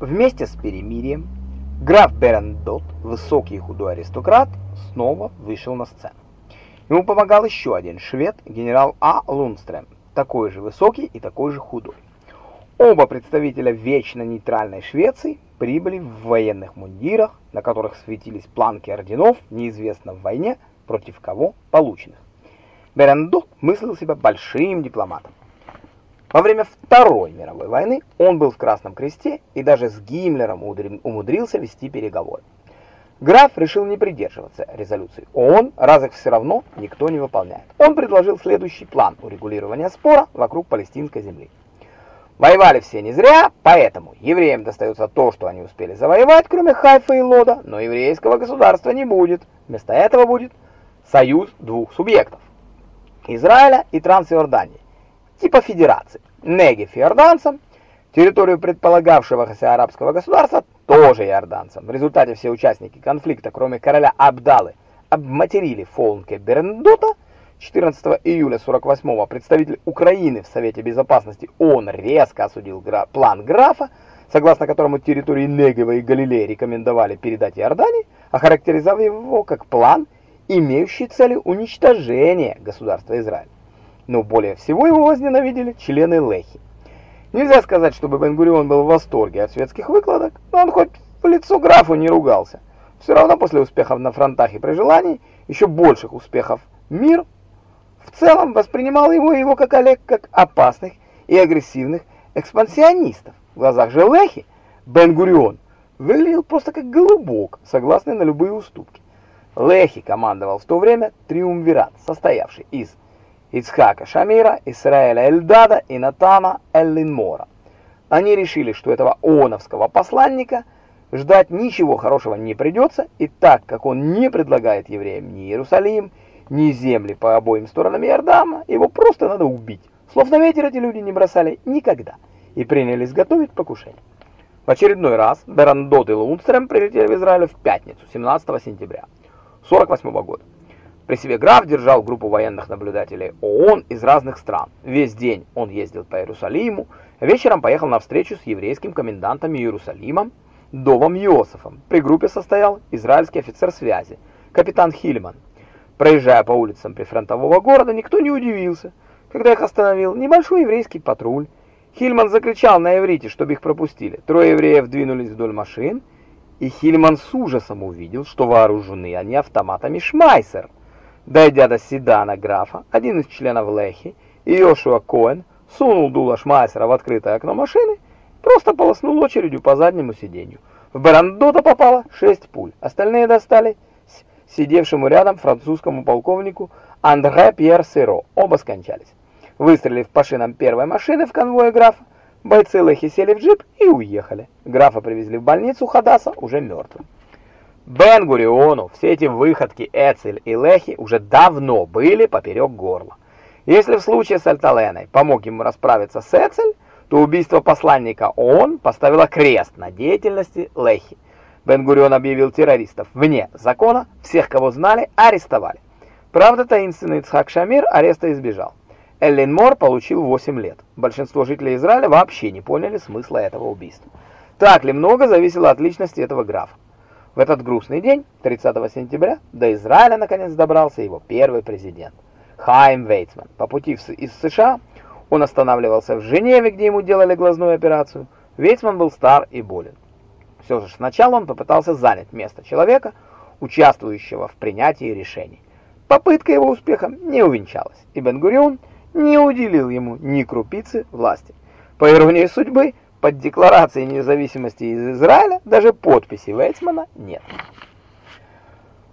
Вместе с перемирием граф Берендот, высокий худой аристократ, снова вышел на сцену. Ему помогал еще один швед, генерал А. Лунстрем, такой же высокий и такой же худой. Оба представителя вечно нейтральной Швеции прибыли в военных мундирах, на которых светились планки орденов, неизвестно в войне против кого полученных. Берендот мыслил себя большим дипломатом. Во время Второй мировой войны он был в Красном Кресте и даже с Гиммлером умудрился вести переговоры. Граф решил не придерживаться резолюции ООН, раз их все равно никто не выполняет. Он предложил следующий план урегулирования спора вокруг палестинской земли. Воевали все не зря, поэтому евреям достается то, что они успели завоевать, кроме Хайфа и Лода, но еврейского государства не будет. Вместо этого будет союз двух субъектов – Израиля и Трансиордании типа федерации. Негев иорданцам, территорию предполагавшегося арабского государства тоже иорданцам. В результате все участники конфликта, кроме короля Абдалы, обматерили Фолнке Берендота. 14 июля 48-го представитель Украины в Совете Безопасности ООН резко осудил гра план графа, согласно которому территории Негева и Галилеи рекомендовали передать Иордании, охарактеризовав его как план, имеющий целью уничтожение государства Израиль но более всего его возненавидели члены Лехи. Нельзя сказать, чтобы Бен-Гурион был в восторге от светских выкладок, но он хоть в лицо графу не ругался. Все равно после успехов на фронтах и при желании, еще больших успехов мир в целом воспринимал его и его как Олег как опасных и агрессивных экспансионистов. В глазах же Лехи Бен-Гурион выглядел просто как голубок, согласный на любые уступки. Лехи командовал в то время триумвират, состоявший из Ицхака Шамира, Исраэля Эльдада и Натана Эллинмора. Они решили, что этого ооновского посланника ждать ничего хорошего не придется, и так как он не предлагает евреям ни Иерусалим, ни земли по обоим сторонам Иордана, его просто надо убить. Слов на ветер эти люди не бросали никогда и принялись готовить покушение. В очередной раз Берандот и Лунстрем прилетели в Израиль в пятницу, 17 сентября 48 года. При себе граф держал группу военных наблюдателей ООН из разных стран. Весь день он ездил по Иерусалиму, вечером поехал на встречу с еврейским комендантом Иерусалима Довом Йосифом. При группе состоял израильский офицер связи, капитан Хильман. Проезжая по улицам прифронтового города, никто не удивился, когда их остановил небольшой еврейский патруль. Хильман закричал на иврите, чтобы их пропустили. Трое евреев двинулись вдоль машин, и Хильман с ужасом увидел, что вооружены они автоматами Шмайсер. Дойдя до седана графа, один из членов Лехи, Йошуа Коэн, сунул дуло Шмайсера в открытое окно машины просто полоснул очередью по заднему сиденью. В Барандота попало шесть пуль, остальные достали сидевшему рядом французскому полковнику Андре Пьер Сиро. Оба скончались. Выстрелив по шинам первой машины в конвое графа, бойцы Лехи сели в джип и уехали. Графа привезли в больницу Хадаса уже мертвым. Бен-Гуриону все эти выходки Эцель и Лехи уже давно были поперек горла. Если в случае с Альталеной помог ему расправиться с Эцель, то убийство посланника ООН поставило крест на деятельности Лехи. Бен-Гурион объявил террористов вне закона, всех, кого знали, арестовали. Правда, таинственный Ицхак Шамир ареста избежал. Эллин Мор получил 8 лет. Большинство жителей Израиля вообще не поняли смысла этого убийства. Так ли много зависело от личности этого графа. В этот грустный день, 30 сентября, до Израиля наконец добрался его первый президент, Хайм Вейцман. По пути из США он останавливался в Женеве, где ему делали глазную операцию. Вейцман был стар и болен. Все же сначала он попытался занять место человека, участвующего в принятии решений. Попытка его успехом не увенчалась, и Бен-Гурион не уделил ему ни крупицы власти. По иронии судьбы, под декларацией независимости из Израиля даже подписи Вейцмана нет.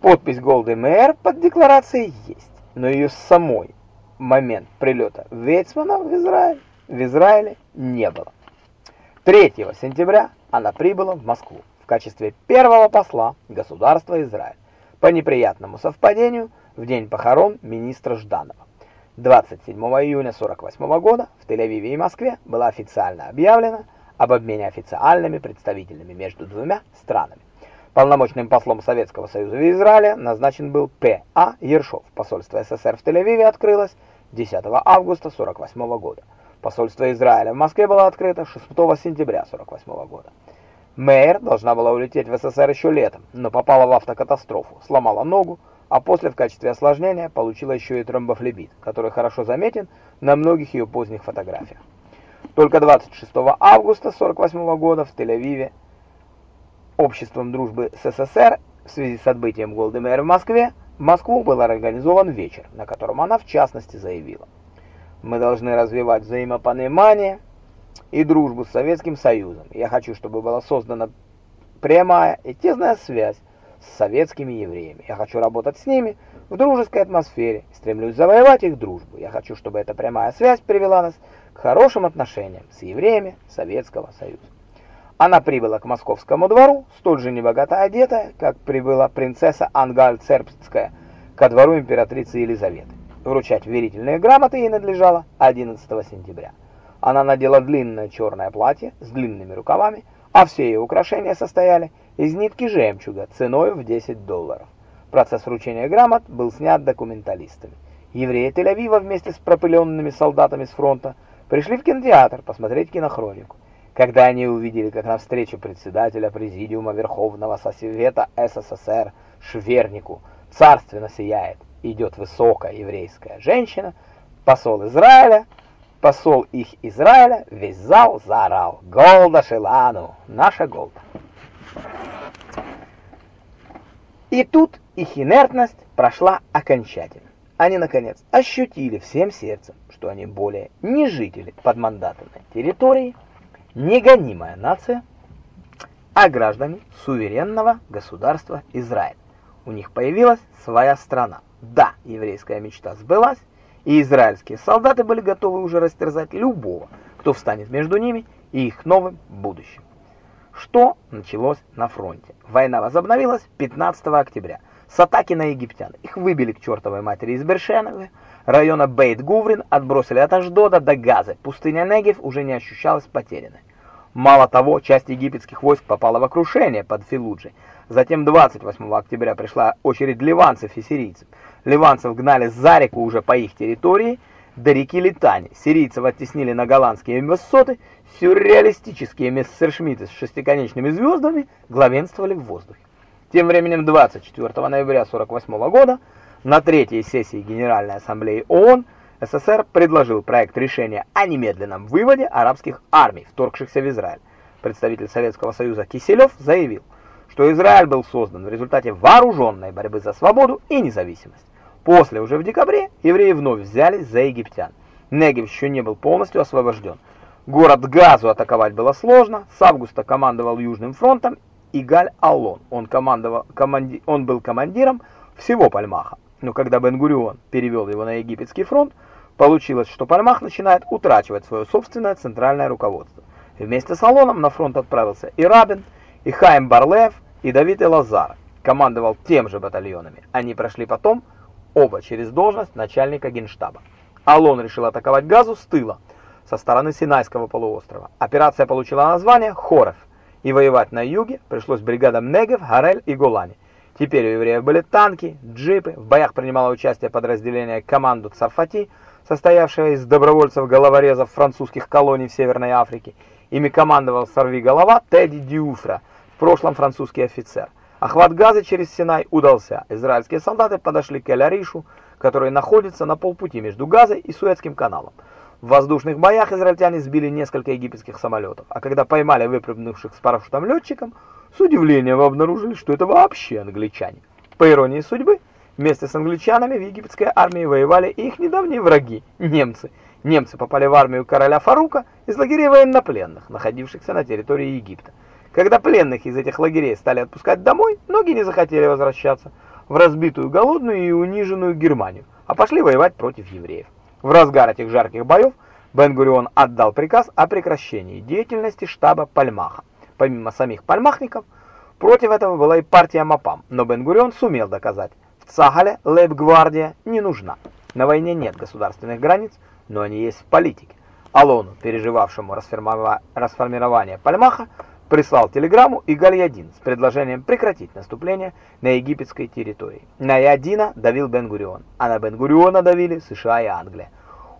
Подпись Голды Мэр под декларацией есть, но ее самой момент прилета Вейцмана в Израиль в Израиле не было. 3 сентября она прибыла в Москву в качестве первого посла государства Израиль по неприятному совпадению в день похорон министра Жданова. 27 июня 48 года в Тель-Авиве и Москве было официально объявлено об обмене официальными представителями между двумя странами. Полномочным послом Советского Союза в Израиле назначен был П.А. Ершов. Посольство СССР в Тель-Авиве открылось 10 августа 48 года. Посольство Израиля в Москве было открыто 6 сентября 48 года. Мэйр должна была улететь в СССР еще летом, но попала в автокатастрофу, сломала ногу, а после в качестве осложнения получила еще и тромбофлебит, который хорошо заметен на многих ее поздних фотографиях. Только 26 августа 1948 года в Тель-Авиве Обществом дружбы СССР в связи с отбытием Голды Меир в Москве в Москву был организован вечер, на котором она в частности заявила «Мы должны развивать взаимопонимание и дружбу с Советским Союзом. Я хочу, чтобы была создана прямая и тесная связь с советскими евреями. Я хочу работать с ними в дружеской атмосфере, стремлюсь завоевать их дружбу. Я хочу, чтобы эта прямая связь привела нас к хорошим отношениям с евреями Советского Союза. Она прибыла к московскому двору, столь же небогато одетая, как прибыла принцесса Ангальцербская ко двору императрицы Елизаветы. Вручать верительные грамоты ей надлежало 11 сентября. Она надела длинное черное платье с длинными рукавами, а все ее украшения состояли из нитки жемчуга ценой в 10 долларов. Процесс вручения грамот был снят документалистами. Евреи Тель-Авива вместе с пропыленными солдатами с фронта пришли в кинотеатр посмотреть кинохронику. Когда они увидели, как на встречу председателя Президиума Верховного Совета СССР Швернику царственно сияет, идет высокая еврейская женщина, посол Израиля, посол их Израиля, весь зал заорал «Голда Шелану! Наша Голда!». И тут их инертность прошла окончательно. Они, наконец, ощутили всем сердцем, что они более не жители подмандатной территории, негонимая нация, а граждане суверенного государства Израиль. У них появилась своя страна. Да, еврейская мечта сбылась, и израильские солдаты были готовы уже растерзать любого, кто встанет между ними и их новым будущим. Что началось на фронте? Война возобновилась 15 октября с атаки на египтян. Их выбили к чертовой матери из Бершеновы, района Бейт-Гуврин отбросили от Аждода до Газы. Пустыня Негев уже не ощущалась потерянной. Мало того, часть египетских войск попала в окружение под Филуджи. Затем 28 октября пришла очередь ливанцев и сирийцев. Ливанцев гнали за реку уже по их территории до реки Литани. Сирийцев оттеснили на голландские высоты. Сюрреалистические мессершмитты с шестиконечными звездами главенствовали в воздухе. Тем временем 24 ноября 1948 года на третьей сессии Генеральной Ассамблеи ООН СССР предложил проект решения о немедленном выводе арабских армий, вторгшихся в Израиль. Представитель Советского Союза Киселев заявил, что Израиль был создан в результате вооруженной борьбы за свободу и независимость. После, уже в декабре, евреи вновь взялись за египтян. Негев еще не был полностью освобожден. Город Газу атаковать было сложно, с августа командовал Южным фронтом Игаль Аллон. Он, командовал, команди, он был командиром всего Пальмаха. Но когда Бен-Гурион перевел его на египетский фронт, получилось, что Пальмах начинает утрачивать свое собственное центральное руководство. Вместе с Алоном на фронт отправился и Рабин, и Хайм Барлев, и Давид Элазар. Командовал тем же батальонами. Они прошли потом оба через должность начальника генштаба. Алон решил атаковать Газу с тыла, со стороны Синайского полуострова. Операция получила название «Хорев» и воевать на юге пришлось бригадам Негев, Гарель и Голани. Теперь у евреев были танки, джипы, в боях принимало участие подразделение команду Царфати, состоявшее из добровольцев-головорезов французских колоний в Северной Африке. Ими командовал сорви-голова Тедди Дюфра, в прошлом французский офицер. Охват газа через Синай удался. Израильские солдаты подошли к Эль-Аришу, который находится на полпути между Газой и Суэцким каналом. В воздушных боях израильтяне сбили несколько египетских самолетов, а когда поймали выпрыгнувших с парашютом летчиком, с удивлением обнаружили, что это вообще англичане. По иронии судьбы, вместе с англичанами в египетской армии воевали их недавние враги – немцы. Немцы попали в армию короля Фарука из лагерей военнопленных, находившихся на территории Египта. Когда пленных из этих лагерей стали отпускать домой, многие не захотели возвращаться в разбитую, голодную и униженную Германию, а пошли воевать против евреев. В разгар этих жарких боев Бен-Гурион отдал приказ о прекращении деятельности штаба Пальмаха. Помимо самих пальмахников, против этого была и партия Мапам, но Бен-Гурион сумел доказать, в Цагале лейб-гвардия не нужна. На войне нет государственных границ, но они есть в политике. Алону, переживавшему расформирование Пальмаха, прислал телеграмму и Гальядин с предложением прекратить наступление на египетской территории. На Ядина давил Бен-Гурион, а на Бен-Гуриона давили США и Англия.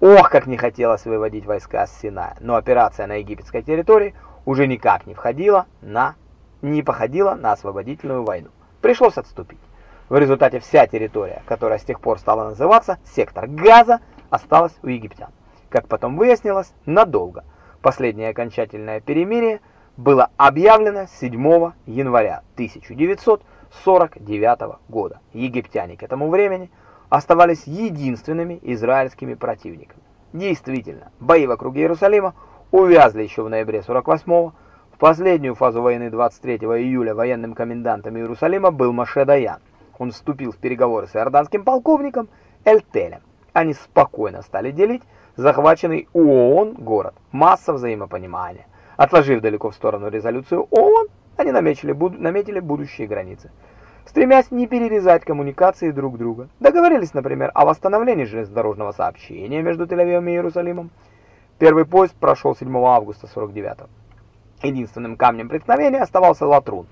Ох, как не хотелось выводить войска с Синая, но операция на египетской территории уже никак не входила на не походила на освободительную войну. Пришлось отступить. В результате вся территория, которая с тех пор стала называться сектор Газа, осталась у египтян. Как потом выяснилось, надолго. Последнее окончательное перемирие было объявлено 7 января 1949 года. Египтяне к этому времени оставались единственными израильскими противниками. Действительно, бои вокруг Иерусалима увязли еще в ноябре 48-го. В последнюю фазу войны 23 июля военным комендантом Иерусалима был Маше Даян. Он вступил в переговоры с иорданским полковником Эльтелем. Они спокойно стали делить захваченный ООН город. Масса взаимопонимания. Отложив далеко в сторону резолюцию ООН, они наметили, буд наметили будущие границы стремясь не перерезать коммуникации друг друга. Договорились, например, о восстановлении железнодорожного сообщения между Тель-Авивом и Иерусалимом. Первый поезд прошел 7 августа 49 -го. Единственным камнем преткновения оставался Латрун,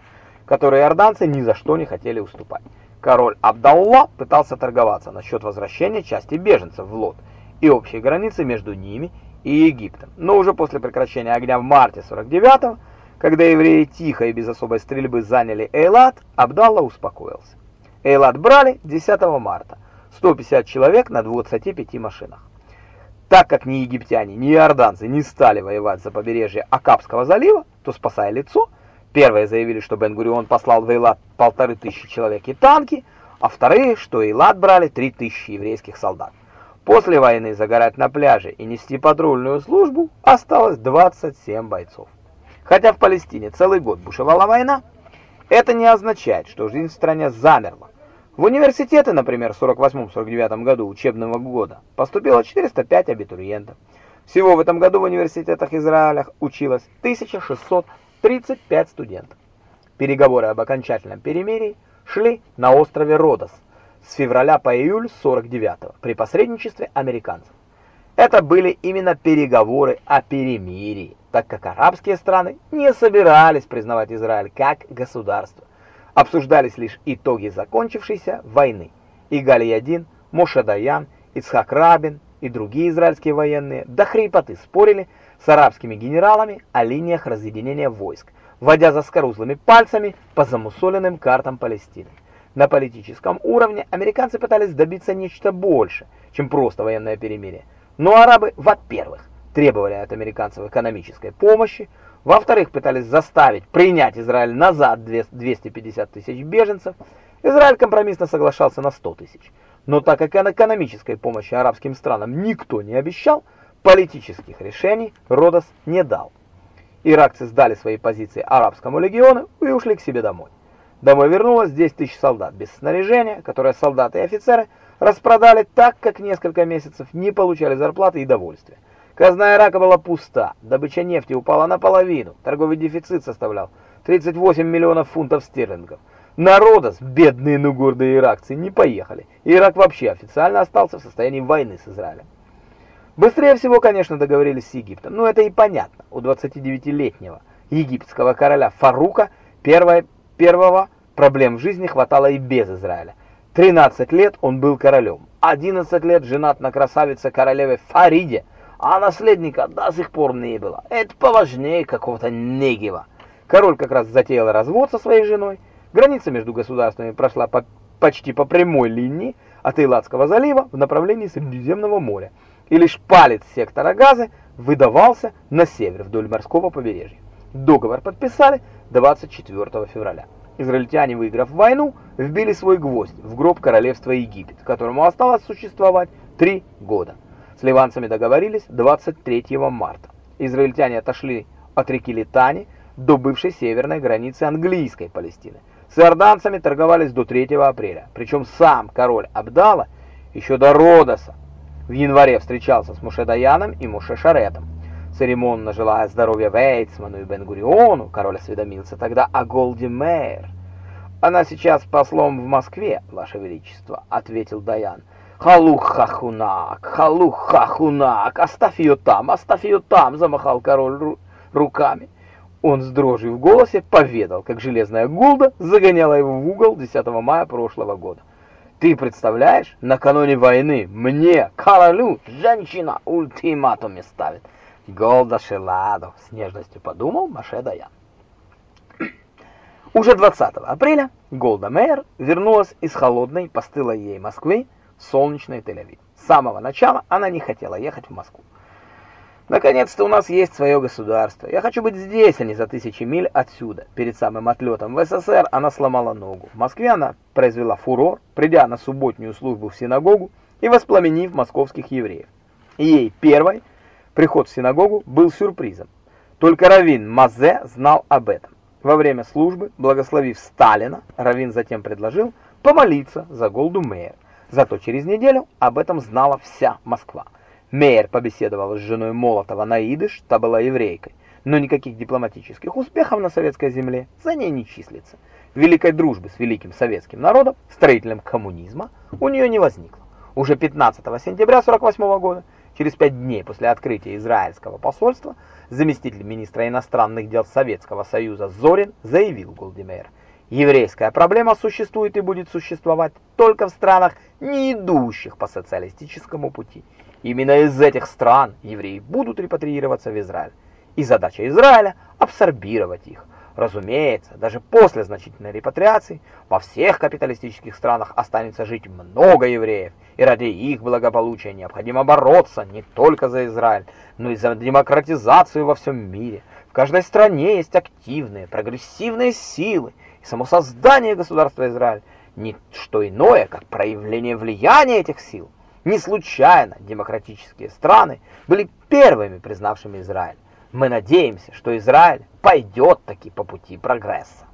который иорданцы ни за что не хотели уступать. Король Абдалла пытался торговаться насчет возвращения части беженцев в Лот и общей границы между ними и Египтом. Но уже после прекращения огня в марте 49-го когда евреи тихо и без особой стрельбы заняли Эйлат, Абдалла успокоился. Эйлат брали 10 марта, 150 человек на 25 машинах. Так как ни египтяне, ни иорданцы не стали воевать за побережье Акапского залива, то, спасая лицо, первые заявили, что Бен-Гурион послал в Эйлат полторы тысячи человек и танки, а вторые, что Эйлат брали три тысячи еврейских солдат. После войны загорать на пляже и нести патрульную службу осталось 27 бойцов. Хотя в Палестине целый год бушевала война, это не означает, что жизнь в стране замерла. В университеты, например, в 48-49 году учебного года поступило 405 абитуриентов. Всего в этом году в университетах Израиля училось 1635 студентов. Переговоры об окончательном перемирии шли на острове Родос с февраля по июль 49 при посредничестве американцев. Это были именно переговоры о перемирии так как арабские страны не собирались признавать Израиль как государство. Обсуждались лишь итоги закончившейся войны. И Галиядин, Моше Даян, Ицхак Рабин и другие израильские военные до хрипоты спорили с арабскими генералами о линиях разъединения войск, водя за скорузлыми пальцами по замусоленным картам Палестины. На политическом уровне американцы пытались добиться нечто больше, чем просто военное перемирие. Но арабы, во-первых, требовали от американцев экономической помощи, во-вторых, пытались заставить принять Израиль назад 250 тысяч беженцев, Израиль компромиссно соглашался на 100 тысяч. Но так как экономической помощи арабским странам никто не обещал, политических решений Родос не дал. Иракцы сдали свои позиции арабскому легиону и ушли к себе домой. Домой вернулось 10 тысяч солдат без снаряжения, которое солдаты и офицеры распродали так, как несколько месяцев не получали зарплаты и довольствия. Казна Ирака была пуста, добыча нефти упала наполовину, торговый дефицит составлял 38 миллионов фунтов стерлингов. Народос, бедные, но гордые иракцы, не поехали. Ирак вообще официально остался в состоянии войны с Израилем. Быстрее всего, конечно, договорились с Египтом, но это и понятно. У 29-летнего египетского короля Фарука первое, первого проблем в жизни хватало и без Израиля. 13 лет он был королем, 11 лет женат на красавице королеве Фариде – а наследника до сих пор не было. Это поважнее какого-то Негева. Король как раз затеял развод со своей женой. Граница между государствами прошла по, почти по прямой линии от Эйладского залива в направлении Средиземного моря. И лишь палец сектора Газы выдавался на север вдоль морского побережья. Договор подписали 24 февраля. Израильтяне, выиграв войну, вбили свой гвоздь в гроб королевства Египет, которому осталось существовать три года. С ливанцами договорились 23 марта. Израильтяне отошли от реки Литани до бывшей северной границы английской Палестины. С иорданцами торговались до 3 апреля. Причем сам король Абдала еще до Родоса в январе встречался с Мушедаяном и Мушешаретом. Церемонно желая здоровья Вейцману и Бен-Гуриону, король осведомился тогда о Голди Мейер. «Она сейчас послом в Москве, Ваше Величество», — ответил Даян. «Халух-хахунак! Халух-хахунак! Оставь ее там! Оставь ее там!» — замахал король ру руками. Он с дрожью в голосе поведал, как железная гулда загоняла его в угол 10 мая прошлого года. «Ты представляешь, накануне войны мне, королю, женщина ультиматуме ставит. Голда Шеладо, с нежностью подумал Маше Даян. Уже 20 апреля Голда Мейер вернулась из холодной, постылой ей Москвы в солнечный Тель-Авив. С самого начала она не хотела ехать в Москву. Наконец-то у нас есть свое государство. Я хочу быть здесь, а не за тысячи миль отсюда. Перед самым отлетом в СССР она сломала ногу. В Москве она произвела фурор, придя на субботнюю службу в синагогу и воспламенив московских евреев. Ей первой приход в синагогу был сюрпризом. Только Равин Мазе знал об этом. Во время службы, благословив Сталина, Равин затем предложил помолиться за Голду Мейер. Зато через неделю об этом знала вся Москва. Мейер побеседовал с женой Молотова на идыш, та была еврейкой, но никаких дипломатических успехов на советской земле за ней не числится. Великой дружбы с великим советским народом, строителем коммунизма, у нее не возникло. Уже 15 сентября 1948 года, через пять дней после открытия израильского посольства, заместитель министра иностранных дел Советского Союза Зорин заявил Голдемейр, еврейская проблема существует и будет существовать только в странах, не идущих по социалистическому пути. Именно из этих стран евреи будут репатриироваться в Израиль. И задача Израиля – абсорбировать их. Разумеется, даже после значительной репатриации во всех капиталистических странах останется жить много евреев, и ради их благополучия необходимо бороться не только за Израиль, но и за демократизацию во всем мире. В каждой стране есть активные, прогрессивные силы, и само создание государства Израиль – не что иное, как проявление влияния этих сил. Не случайно демократические страны были первыми признавшими Израиль. Мы надеемся, что Израиль пойдет таки по пути прогресса.